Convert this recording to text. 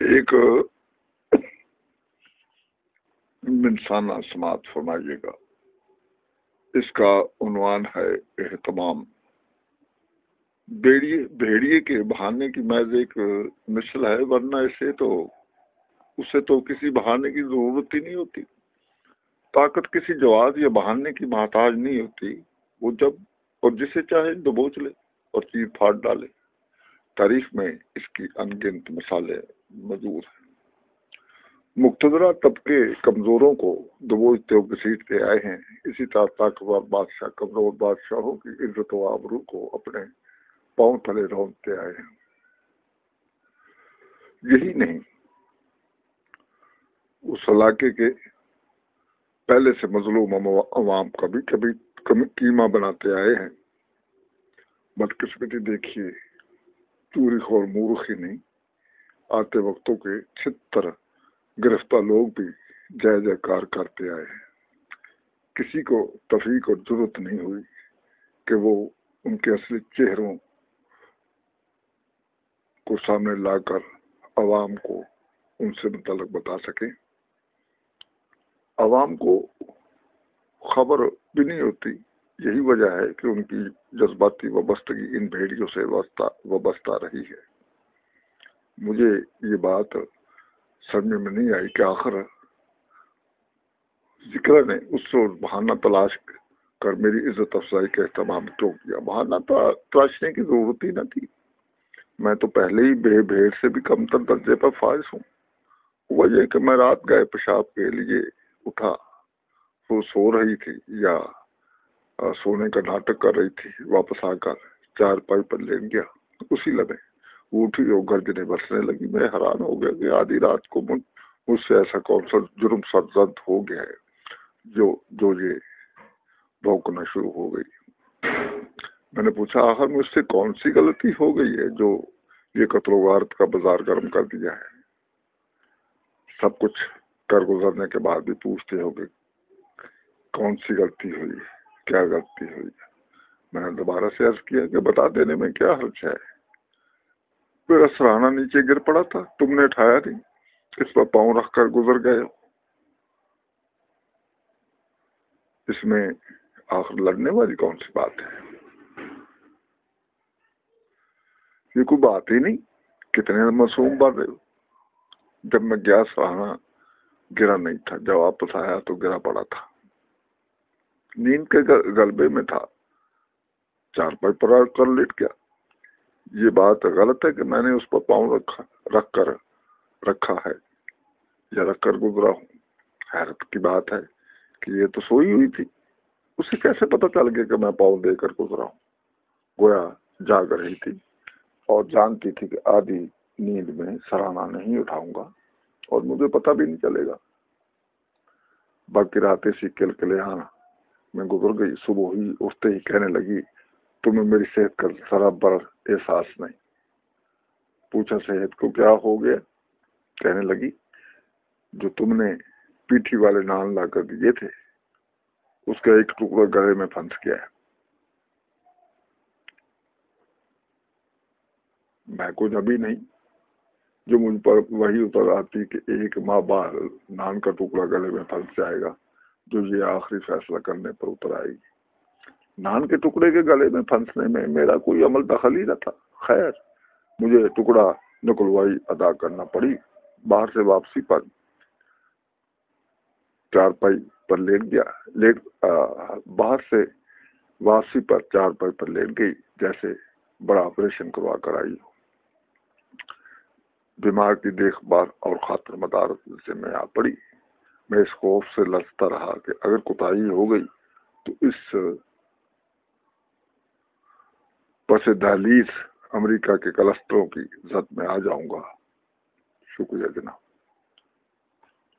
ایک انسانہ سماعت فرمائیے گا۔ اس کا عنوان ہے اہتمام۔ بیڑیے بھیڑیے کے بہانے کی محض ایک مثل ہے، ورنہ اسے تو اسے تو کسی بہانے کی ضرورت ہی نہیں ہوتی۔ طاقت کسی جواز یا بہانے کی محتاج نہیں ہوتی۔ وہ جب اور جسے چاہے دبوچ لے اور چیر پھاڑ ڈالے۔ تاریخ میں اس کی انگنت مثالیں موجود ہیں۔ مقتدرہ طبقے کمزوروں کو دبوچتے ہوئے گسیٹتے آئے ہیں۔ اسی طرح طاقتور بادشاہ کمزور بادشاہوں کی عزت و آبرو کو اپنے پاؤں تلے رونتے آئے ہیں۔ یہی نہیں، اس علاقے کے پہلے سے مظلوم عوام کا بھی کبھی قیمہ بناتے آئے ہیں۔ بدقسمتی دیکھیے، چوری خور مورخی نہیں۔ آتے وقتوں کے چھتر گرفتار لوگ بھی جے جے کار کرتے آئے ہیں۔ کسی کو تفریق اور ضرورت نہیں ہوئی کہ وہ ان کے اصلی چہروں کو سامنے لا کر عوام کو ان سے متعلق بتا سکیں۔ عوام کو خبر بھی نہیں ہوتی، یہی وجہ ہے کہ ان کی جذباتی وابستگی ان بھیڑیوں سے وابستہ رہی ہے۔ مجھے یہ بات سمجھ میں نہیں آئی کہ آخر ذکر نے اس سے بہانہ تلاش کر میری عزت افزائی کا اہتمام کیوں کیا؟ بہانہ تلاشنے کی ضرورت ہی نہ تھی۔ میں تو پہلے ہی بے بھیڑ سے بھی کم تر درجے پر فائز ہوں۔ وجہ کہ میں رات گئے پیشاب کے لیے اٹھا۔ وہ سو رہی تھی یا سونے کا ناٹک کر رہی تھی، واپس آ کر چار پائی پر لے گیا۔ اسی لگے اٹھی اور گرجنے برسنے لگی۔ میں حیران ہو گیا کہ آدھی رات کو مجھ سے ایسا کون سا جرم سرزد ہو گیا ہے جو جو یہ بھونکنا شروع ہو گئی۔ میں نے پوچھا، آخر مجھ سے کون سی غلطی ہو گئی ہے جو یہ قتل و غارت کا بازار گرم کر دیا ہے؟ سب کچھ کر گزرنے کے بعد بھی پوچھتے ہو گے کون سی غلطی ہوئی، کیا غلطی ہوئی۔ میں نے دوبارہ سے عرض کیا کہ بتا دینے میں کیا حرچ ہے؟ میرا سرانہ نیچے گر پڑا تھا۔ تم نے اٹھایا نہیں۔ اس پر پاؤں رکھ کر گزر گئے۔ اس میں آخر لڑنے والی کون سی بات ہے؟ یہ کوئی بات ہی نہیں۔ کتنے معصوم بن رہے ہو جب میں گیا سہانا گرا نہیں تھا۔ جب واپس آیا تو گرا پڑا تھا۔ نیند کے غلبے میں تھا۔ چار پائی پر کر لیٹ گیا۔ یہ بات غلط ہے کہ میں نے اس پر پاؤں رکھا، رکھ کر رکھا ہے یا رکھ کر گزرا ہوں۔ حیرت کی بات ہے کہ یہ تو سوئی ہوئی تھی۔ اسے کیسے پتا چل گیا کہ میں پاؤں دے کر گزرا ہوں؟ گویا جاگ رہی تھی اور جانتی تھی کہ آدھی نیند میں سرانہ نہیں اٹھاؤں گا اور مجھے پتا بھی نہیں چلے گا۔ باقی رات سی کل کلے آنا، میں گزر گئی، صبح ہی اٹھتے ہی کہنے لگی، تمہیں میری صحت کا ذرا بر احساس نہیں۔ پوچھا صحت کو کیا ہو گیا؟ کہنے لگی، جو تم نے پیٹھی والے نان لا کر دیے تھے، اس کا ایک ٹکڑا گلے میں پھنس گیا ہے۔ میں کچھ ابھی نہیں جو مجھ پر وہی اتر آتی کہ ایک ماہ بعد نان کا ٹکڑا گلے میں پھنس جائے گا جو یہ آخری فیصلہ کرنے پر اتر آئے گی۔ نان کے ٹکڑے کے گلے میں پھنسنے میں میرا کوئی عمل دخل ہی نہ تھا۔ خیر، مجھے ٹکڑا نکلوائی ادا کرنا پڑی، باہر سے واپسی پر۔ چار پائی پر لیٹ گیا، لیٹ باہر سے واپسی پر چار پائی پر لیٹ گئی، جیسے بڑا آپریشن کروا کر آئی ہو بیمار کی دیکھ بھال اور خاطر مدارت سے میں آ پڑی۔ میں اس خوف سے لڑتا رہا کہ اگر کوتاہی ہو گئی تو اس پس دہلیز امریکہ کے کلسٹروں کی زد میں آ جاؤں گا۔ شکریہ جناب۔